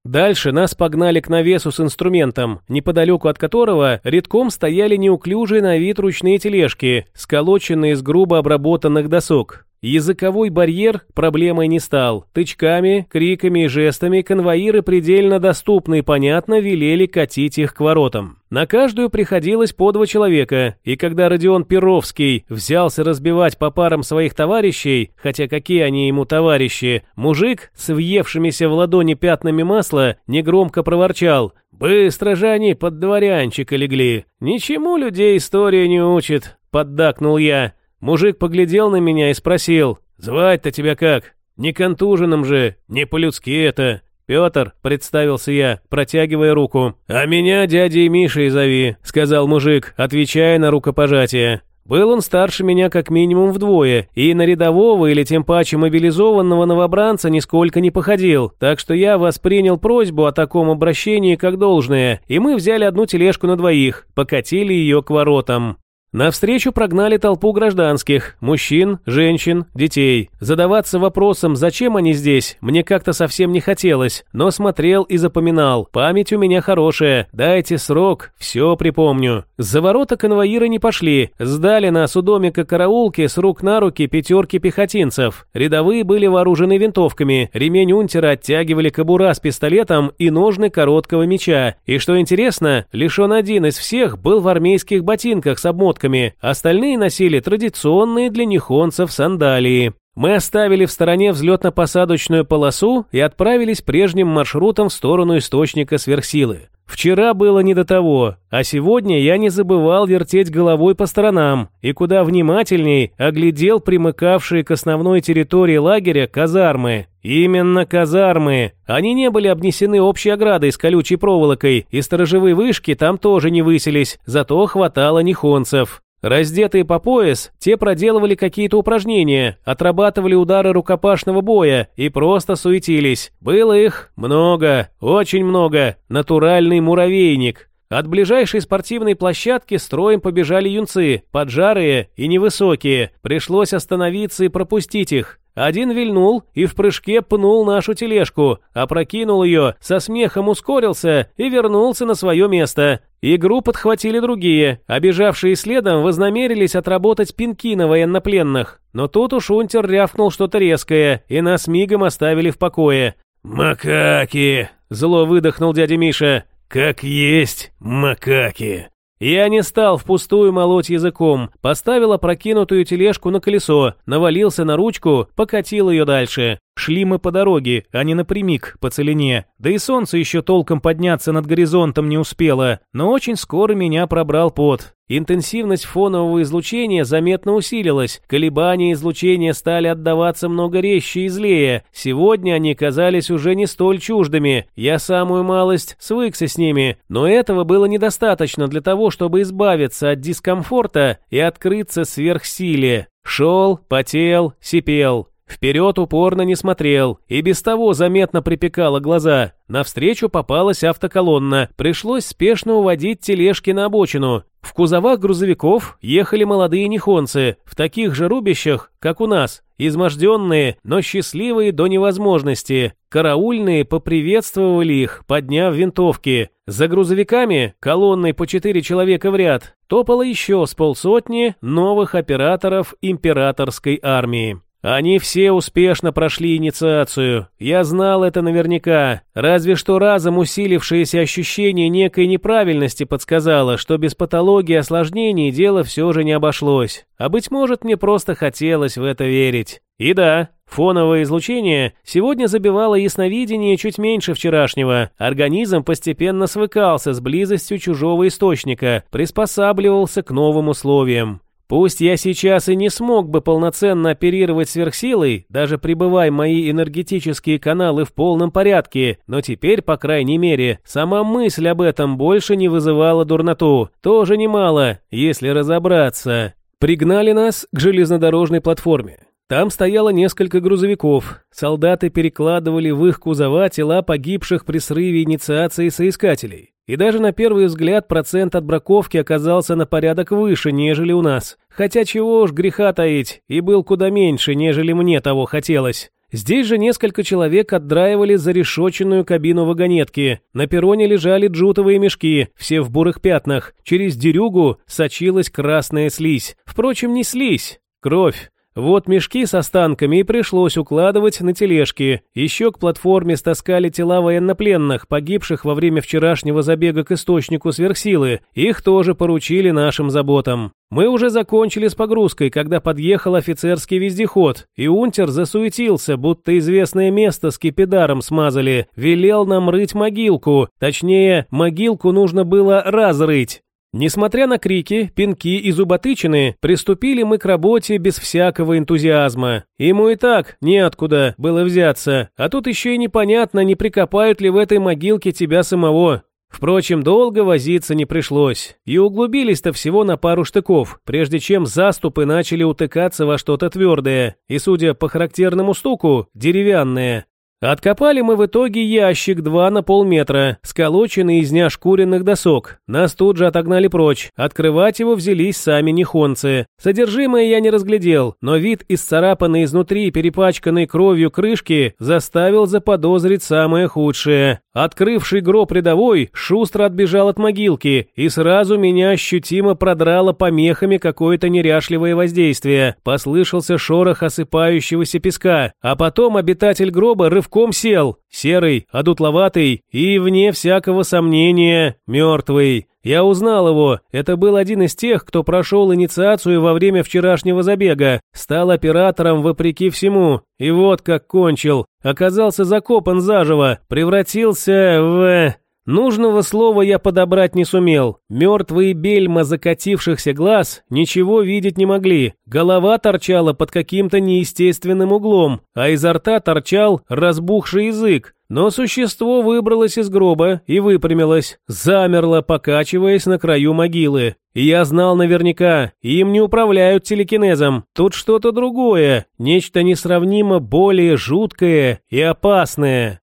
Дальше нас погнали к навесу с инструментом, неподалеку от которого редком стояли неуклюжие на вид ручные тележки, сколоченные из грубо обработанных досок. Языковой барьер проблемой не стал. Тычками, криками и жестами конвоиры предельно доступны и понятно велели катить их к воротам. На каждую приходилось по два человека, и когда Родион Перовский взялся разбивать по парам своих товарищей, хотя какие они ему товарищи, мужик с въевшимися в ладони пятнами масла негромко проворчал «Быстро же они под дворянчика легли! Ничему людей история не учит!» — поддакнул я. Мужик поглядел на меня и спросил, «Звать-то тебя как? Не контуженным же, не по-людски это». «Петр», — представился я, протягивая руку. «А меня дядей Мишей зови», — сказал мужик, отвечая на рукопожатие. Был он старше меня как минимум вдвое, и на рядового или тем паче мобилизованного новобранца нисколько не походил, так что я воспринял просьбу о таком обращении как должное, и мы взяли одну тележку на двоих, покатили ее к воротам. Навстречу прогнали толпу гражданских, мужчин, женщин, детей. Задаваться вопросом, зачем они здесь, мне как-то совсем не хотелось, но смотрел и запоминал. Память у меня хорошая, дайте срок, все припомню. За ворота конвоиры не пошли, сдали нас у домика караулки с рук на руки пятерки пехотинцев. Рядовые были вооружены винтовками, ремень унтера оттягивали кобура с пистолетом и ножны короткого меча. И что интересно, лишь он один из всех был в армейских ботинках с обмоткой шмотками, остальные носили традиционные для нихонцев сандалии. Мы оставили в стороне взлетно-посадочную полосу и отправились прежним маршрутом в сторону источника сверхсилы. Вчера было не до того, а сегодня я не забывал вертеть головой по сторонам и куда внимательней оглядел примыкавшие к основной территории лагеря казармы. Именно казармы. Они не были обнесены общей оградой с колючей проволокой, и сторожевые вышки там тоже не высились, зато хватало нихонцев. Раздетые по пояс, те проделывали какие-то упражнения, отрабатывали удары рукопашного боя и просто суетились. Было их много, очень много. Натуральный муравейник. От ближайшей спортивной площадки строем побежали юнцы, поджарые и невысокие. Пришлось остановиться и пропустить их. Один вильнул и в прыжке пнул нашу тележку, опрокинул ее, со смехом ускорился и вернулся на свое место. Игру подхватили другие, обижавшие следом вознамерились отработать пинки на военнопленных. Но тут уж унтер рявкнул что-то резкое, и нас мигом оставили в покое. «Макаки!» – зло выдохнул дядя Миша. «Как есть макаки!» Я не стал впустую молоть языком, поставил опрокинутую тележку на колесо, навалился на ручку, покатил ее дальше. Шли мы по дороге, а не напрямик, по целине. Да и солнце еще толком подняться над горизонтом не успело, но очень скоро меня пробрал пот. Интенсивность фонового излучения заметно усилилась, колебания излучения стали отдаваться много резче и злее. Сегодня они казались уже не столь чуждыми, я самую малость свыкся с ними, но этого было недостаточно для того, чтобы избавиться от дискомфорта и открыться сверхсиле. Шел, потел, сипел. Вперед упорно не смотрел, и без того заметно припекало глаза. Навстречу попалась автоколонна, пришлось спешно уводить тележки на обочину. В кузовах грузовиков ехали молодые нихонцы, в таких же рубищах, как у нас, изможденные, но счастливые до невозможности. Караульные поприветствовали их, подняв винтовки. За грузовиками, колонной по четыре человека в ряд, топало еще с полсотни новых операторов императорской армии. Они все успешно прошли инициацию. Я знал это наверняка. Разве что разом усилившееся ощущение некой неправильности подсказало, что без патологии осложнений дело все же не обошлось. А быть может, мне просто хотелось в это верить. И да, фоновое излучение сегодня забивало ясновидение чуть меньше вчерашнего. Организм постепенно свыкался с близостью чужого источника, приспосабливался к новым условиям. Пусть я сейчас и не смог бы полноценно оперировать сверхсилой, даже пребывая мои энергетические каналы в полном порядке, но теперь, по крайней мере, сама мысль об этом больше не вызывала дурноту. Тоже немало, если разобраться. Пригнали нас к железнодорожной платформе. Там стояло несколько грузовиков. Солдаты перекладывали в их кузова тела погибших при срыве инициации соискателей. И даже на первый взгляд процент отбраковки оказался на порядок выше, нежели у нас. Хотя чего уж греха таить, и был куда меньше, нежели мне того хотелось. Здесь же несколько человек отдраивали зарешоченную кабину вагонетки. На перроне лежали джутовые мешки, все в бурых пятнах. Через дерюгу сочилась красная слизь. Впрочем, не слизь, кровь. Вот мешки с останками и пришлось укладывать на тележки. Еще к платформе стаскали тела военнопленных, погибших во время вчерашнего забега к источнику сверхсилы. Их тоже поручили нашим заботам. Мы уже закончили с погрузкой, когда подъехал офицерский вездеход, и унтер засуетился, будто известное место с кипидаром смазали. Велел нам рыть могилку, точнее, могилку нужно было разрыть. Несмотря на крики, пинки и зуботычины, приступили мы к работе без всякого энтузиазма. Ему и так неоткуда было взяться, а тут еще и непонятно, не прикопают ли в этой могилке тебя самого. Впрочем, долго возиться не пришлось, и углубились-то всего на пару штыков, прежде чем заступы начали утыкаться во что-то твердое, и, судя по характерному стуку, деревянное. Откопали мы в итоге ящик 2 на полметра, сколоченный из неошкуренных досок. Нас тут же отогнали прочь. Открывать его взялись сами нехонцы. Содержимое я не разглядел, но вид исцарапанной изнутри перепачканной кровью крышки заставил заподозрить самое худшее. Открывший гроб рядовой шустро отбежал от могилки, и сразу меня ощутимо продрало помехами какое-то неряшливое воздействие. Послышался шорох осыпающегося песка, а потом обитатель гроба рывком сел, серый, одутловатый и, вне всякого сомнения, мертвый. Я узнал его. Это был один из тех, кто прошел инициацию во время вчерашнего забега, стал оператором вопреки всему. И вот как кончил. Оказался закопан заживо, превратился в... Нужного слова я подобрать не сумел. Мертвые бельма закатившихся глаз ничего видеть не могли. Голова торчала под каким-то неестественным углом, а изо рта торчал разбухший язык. Но существо выбралось из гроба и выпрямилось, замерло, покачиваясь на краю могилы. И я знал наверняка, им не управляют телекинезом. Тут что-то другое, нечто несравнимо более жуткое и опасное.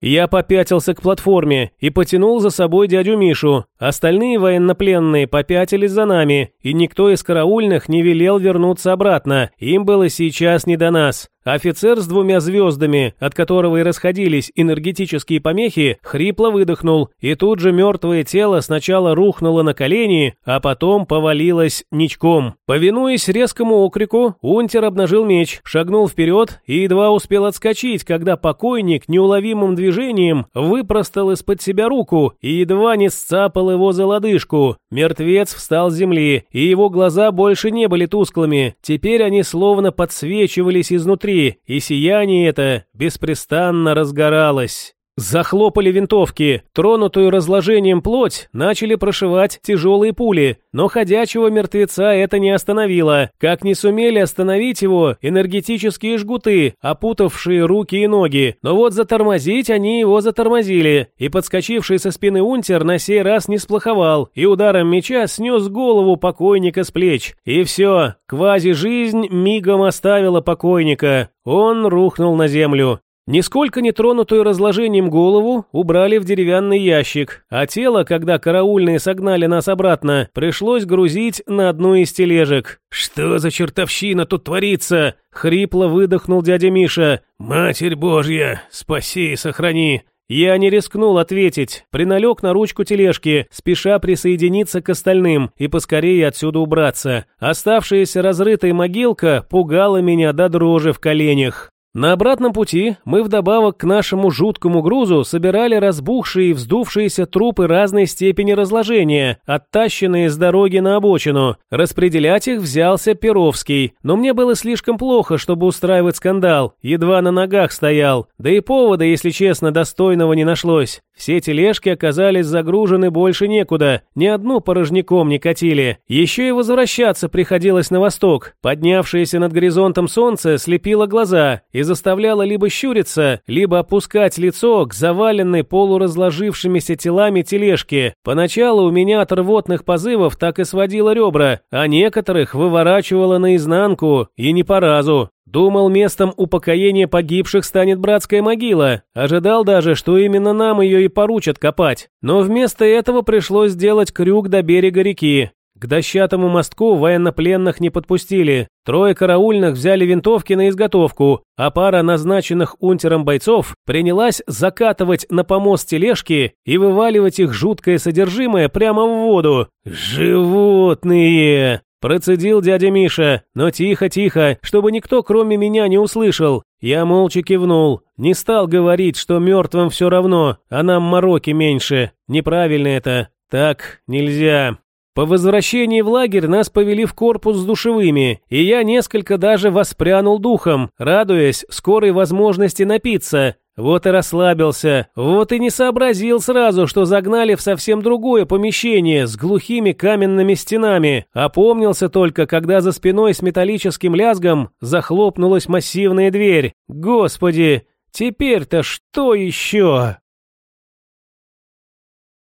Я попятился к платформе и потянул за собой дядю Мишу. Остальные военнопленные попятились за нами, и никто из караульных не велел вернуться обратно. Им было сейчас не до нас. Офицер с двумя звездами, от которого и расходились энергетические помехи, хрипло выдохнул, и тут же мертвое тело сначала рухнуло на колени, а потом повалилось ничком. Повинуясь резкому окрику, Унтер обнажил меч, шагнул вперед и едва успел отскочить, когда покойник неуловимым движением выпростал из-под себя руку и едва не сцапал его за лодыжку. Мертвец встал с земли, и его глаза больше не были тусклыми, теперь они словно подсвечивались изнутри, изнутри, и сияние это беспрестанно разгоралось. Захлопали винтовки, тронутую разложением плоть начали прошивать тяжелые пули, но ходячего мертвеца это не остановило, как не сумели остановить его энергетические жгуты, опутавшие руки и ноги. Но вот затормозить они его затормозили, и подскочивший со спины унтер на сей раз не сплоховал, и ударом меча снес голову покойника с плеч. И все, квази-жизнь мигом оставила покойника. Он рухнул на землю. Нисколько не тронутую разложением голову убрали в деревянный ящик, а тело, когда караульные согнали нас обратно, пришлось грузить на одну из тележек. «Что за чертовщина тут творится?» — хрипло выдохнул дядя Миша. «Матерь Божья, спаси и сохрани!» Я не рискнул ответить, приналег на ручку тележки, спеша присоединиться к остальным и поскорее отсюда убраться. Оставшаяся разрытая могилка пугала меня до дрожи в коленях. На обратном пути мы вдобавок к нашему жуткому грузу собирали разбухшие и вздувшиеся трупы разной степени разложения, оттащенные с дороги на обочину. Распределять их взялся Перовский, но мне было слишком плохо, чтобы устраивать скандал, едва на ногах стоял, да и повода, если честно, достойного не нашлось. Все тележки оказались загружены больше некуда, ни одну порожняком не катили. Еще и возвращаться приходилось на восток. Поднявшееся над горизонтом солнце слепило глаза и заставляло либо щуриться, либо опускать лицо к заваленной полуразложившимися телами тележки. Поначалу у меня от рвотных позывов так и сводило ребра, а некоторых выворачивало наизнанку, и не по разу. Думал, местом упокоения погибших станет братская могила. Ожидал даже, что именно нам ее и поручат копать. Но вместо этого пришлось сделать крюк до берега реки. К дощатому мостку военнопленных не подпустили. Трое караульных взяли винтовки на изготовку, а пара назначенных унтером бойцов принялась закатывать на помост тележки и вываливать их жуткое содержимое прямо в воду. «Животные!» Процедил дядя Миша, но тихо-тихо, чтобы никто кроме меня не услышал. Я молча кивнул, не стал говорить, что мертвым все равно, а нам мороки меньше. Неправильно это. Так нельзя. По возвращении в лагерь нас повели в корпус с душевыми, и я несколько даже воспрянул духом, радуясь скорой возможности напиться. Вот и расслабился, вот и не сообразил сразу, что загнали в совсем другое помещение с глухими каменными стенами. Опомнился только, когда за спиной с металлическим лязгом захлопнулась массивная дверь. Господи, теперь-то что еще?